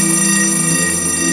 Música